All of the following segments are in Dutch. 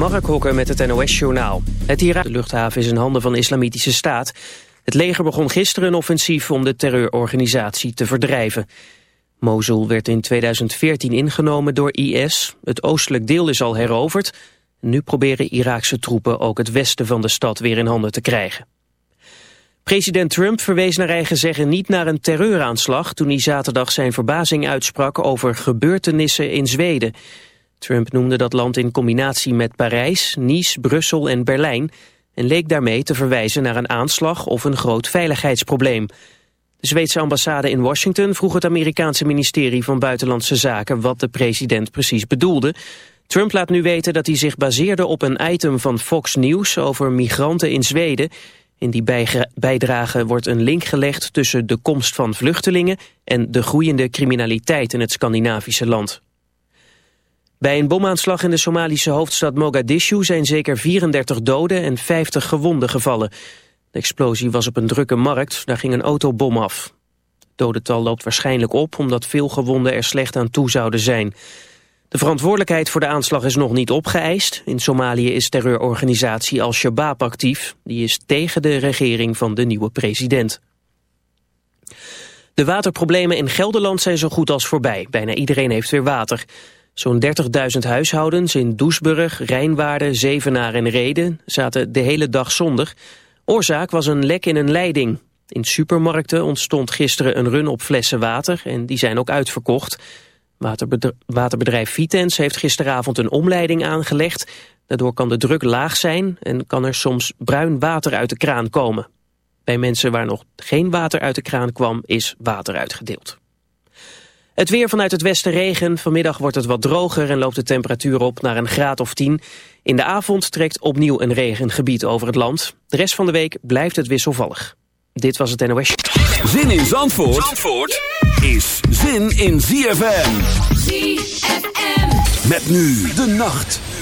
Mark Hokker met het NOS-journaal. Het Irak luchthaven is in handen van de Islamitische Staat. Het leger begon gisteren een offensief om de terreurorganisatie te verdrijven. Mosul werd in 2014 ingenomen door IS. Het oostelijk deel is al heroverd. Nu proberen Iraakse troepen ook het westen van de stad weer in handen te krijgen. President Trump verwees naar eigen zeggen niet naar een terreuraanslag... toen hij zaterdag zijn verbazing uitsprak over gebeurtenissen in Zweden. Trump noemde dat land in combinatie met Parijs, Nice, Brussel en Berlijn... en leek daarmee te verwijzen naar een aanslag of een groot veiligheidsprobleem. De Zweedse ambassade in Washington vroeg het Amerikaanse ministerie van Buitenlandse Zaken... wat de president precies bedoelde... Trump laat nu weten dat hij zich baseerde op een item van Fox News over migranten in Zweden. In die bijdrage wordt een link gelegd tussen de komst van vluchtelingen en de groeiende criminaliteit in het Scandinavische land. Bij een bomaanslag in de Somalische hoofdstad Mogadishu zijn zeker 34 doden en 50 gewonden gevallen. De explosie was op een drukke markt, daar ging een autobom af. Het dodental loopt waarschijnlijk op omdat veel gewonden er slecht aan toe zouden zijn. De verantwoordelijkheid voor de aanslag is nog niet opgeëist. In Somalië is terreurorganisatie Al-Shabaab actief. Die is tegen de regering van de nieuwe president. De waterproblemen in Gelderland zijn zo goed als voorbij. Bijna iedereen heeft weer water. Zo'n 30.000 huishoudens in Doesburg, Rijnwaarden, Zevenaar en Reden zaten de hele dag zonder. Oorzaak was een lek in een leiding. In supermarkten ontstond gisteren een run op flessen water en die zijn ook uitverkocht. Waterbedrijf Vitens heeft gisteravond een omleiding aangelegd. Daardoor kan de druk laag zijn en kan er soms bruin water uit de kraan komen. Bij mensen waar nog geen water uit de kraan kwam is water uitgedeeld. Het weer vanuit het westen regen. Vanmiddag wordt het wat droger en loopt de temperatuur op naar een graad of 10. In de avond trekt opnieuw een regengebied over het land. De rest van de week blijft het wisselvallig. Dit was het NOS. Zin in Zandvoort, Zandvoort is zin in ZFM. ZFM. Met nu de nacht.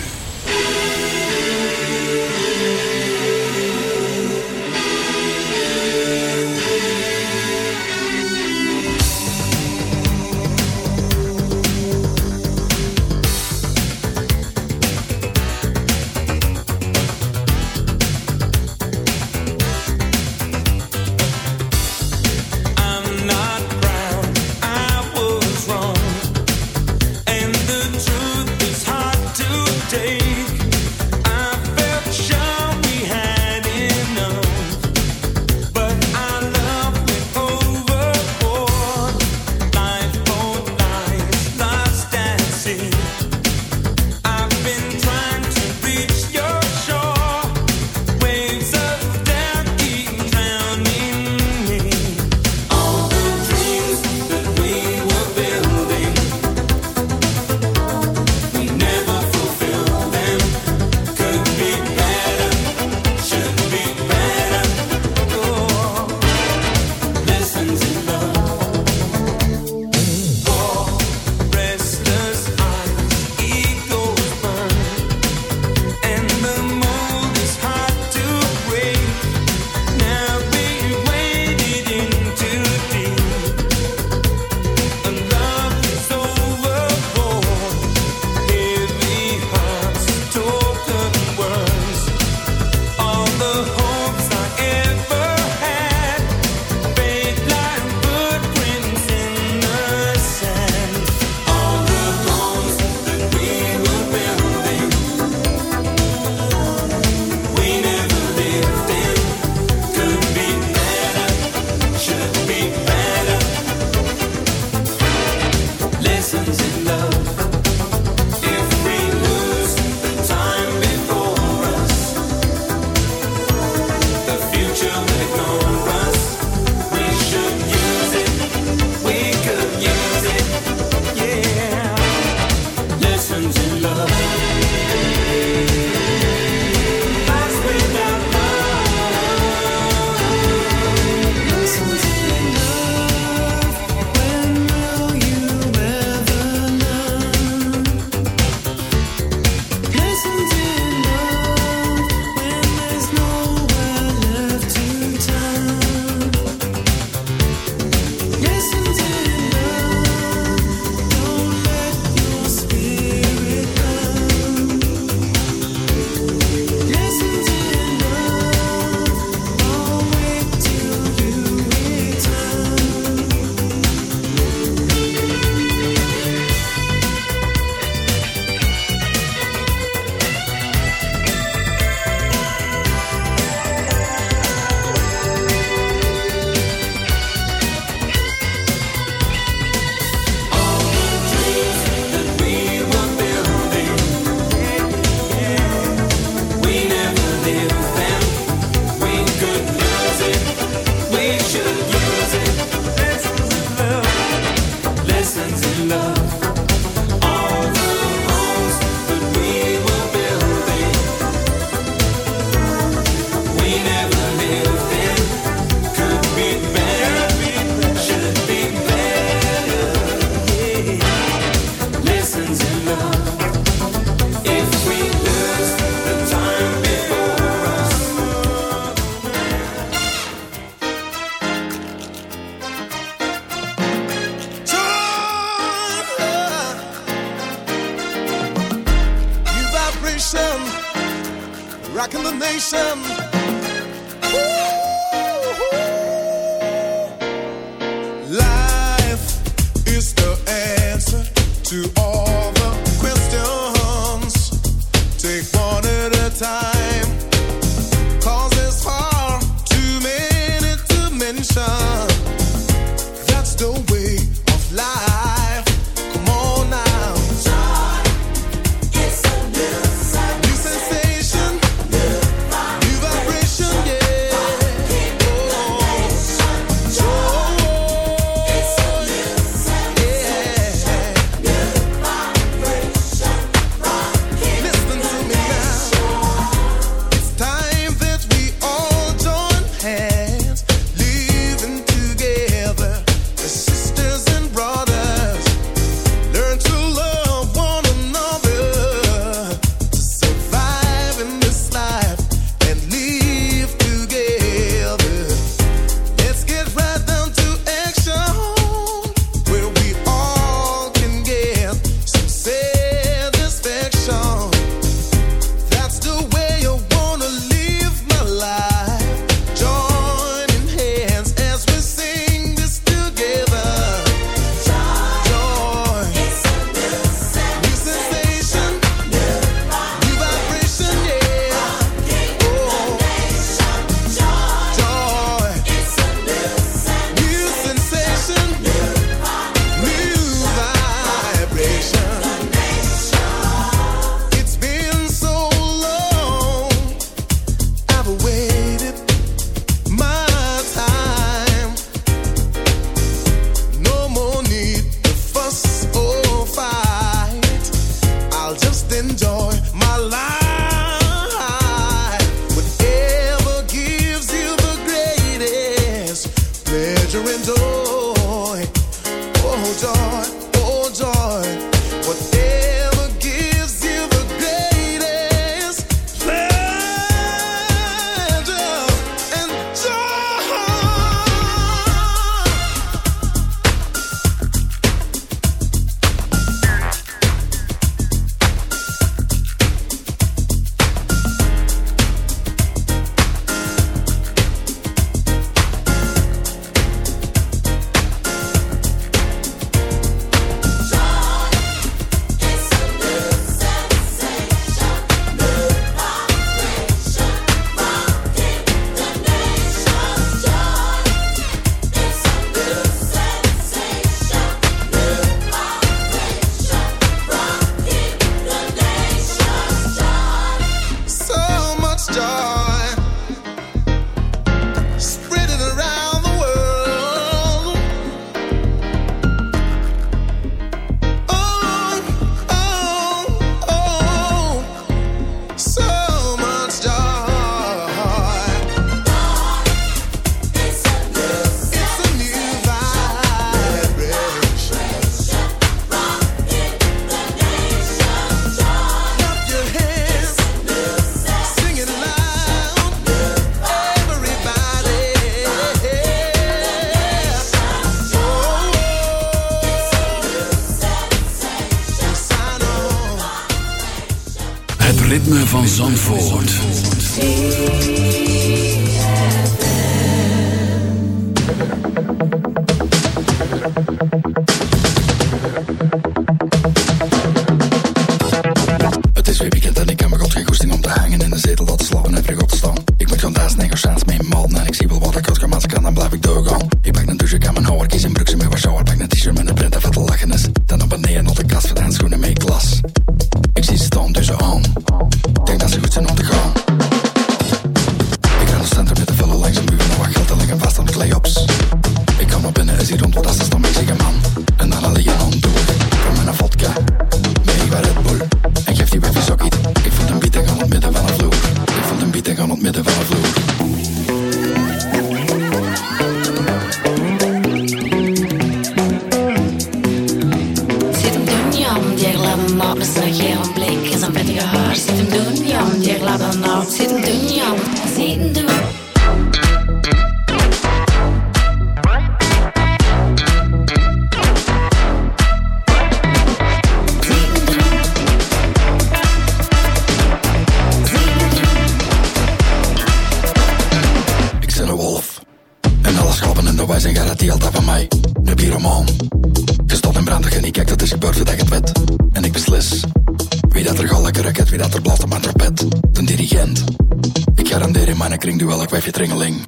bij Witringeling.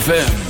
ZFM.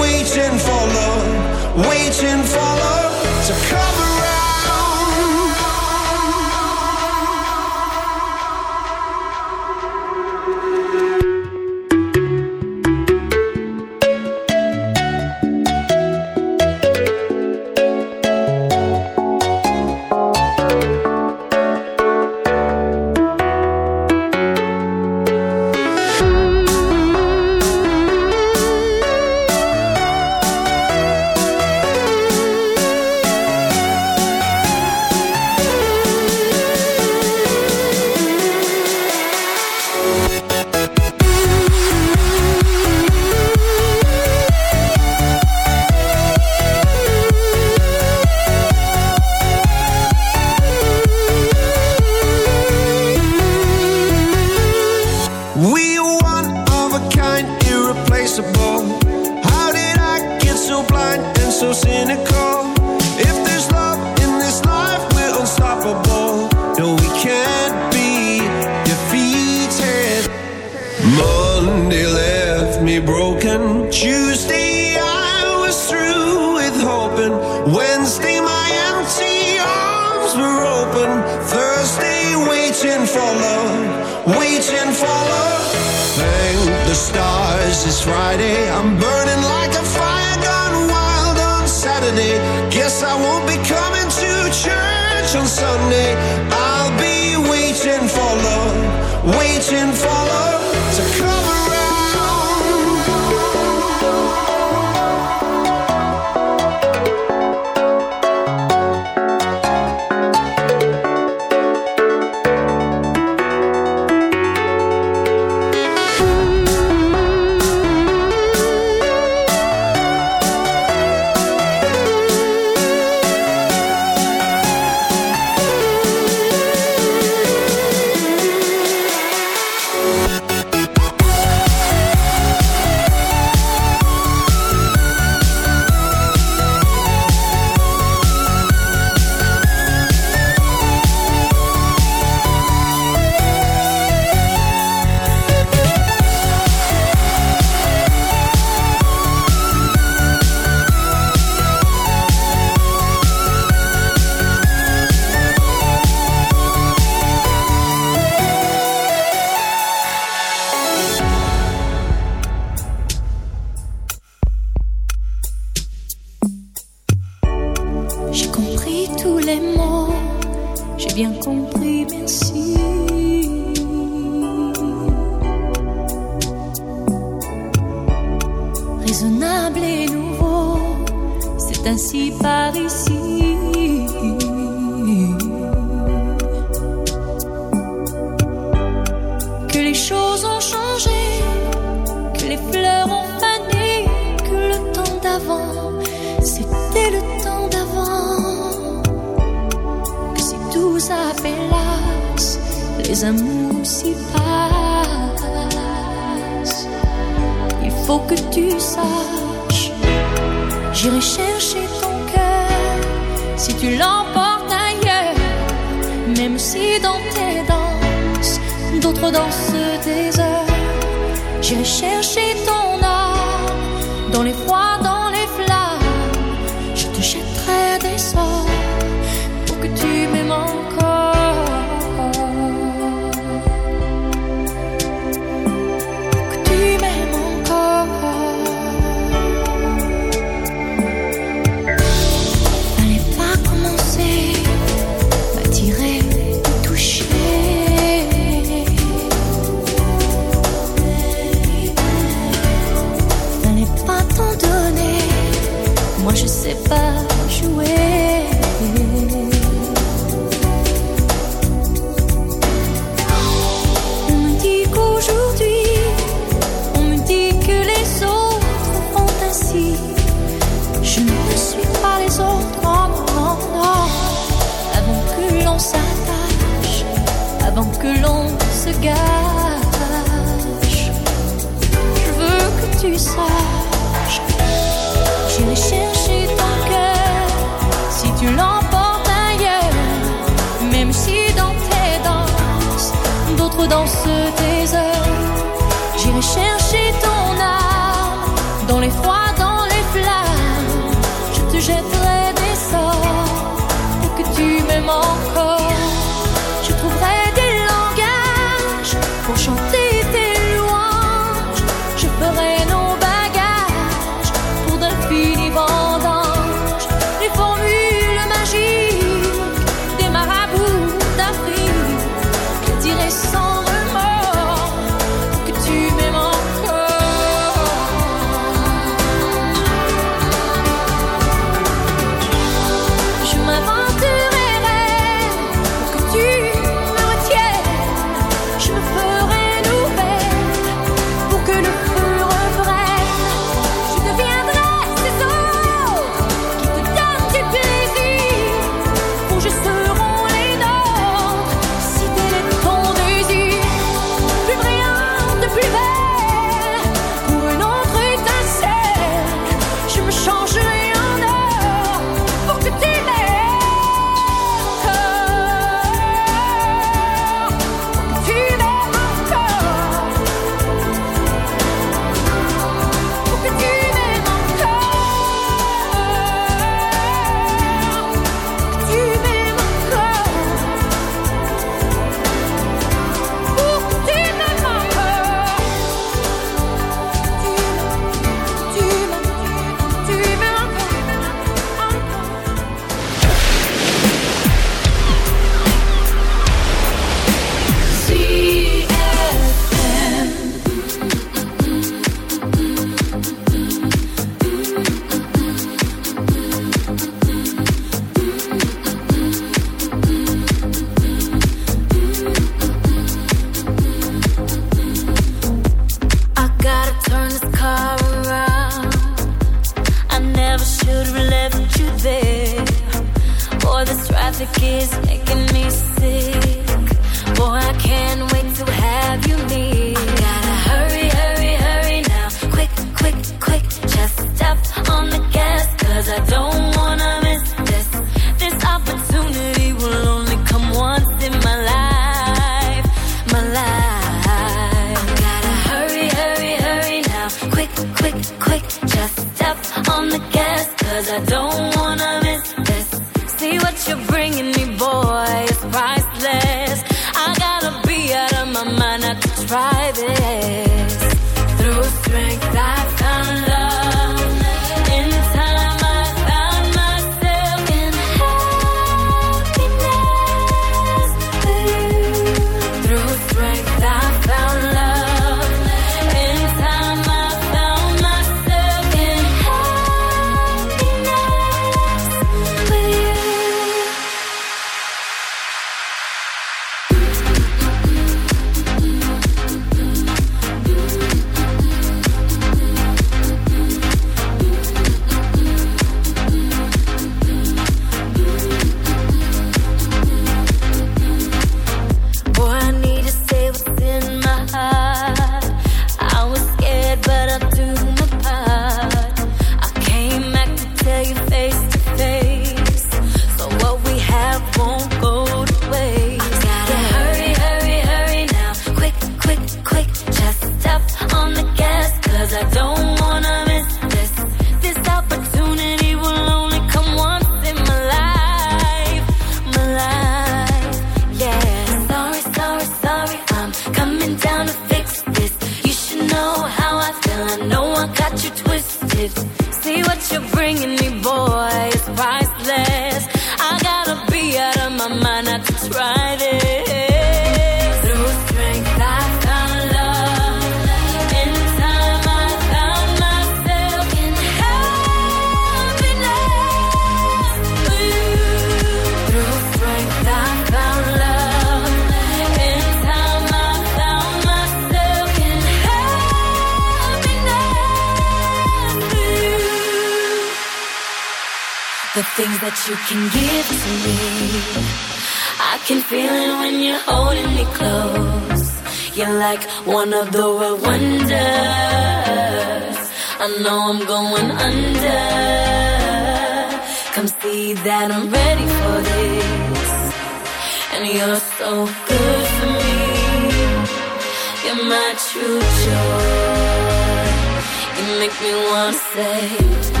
Wanna say.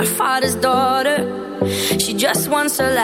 my father's daughter. She just wants her life.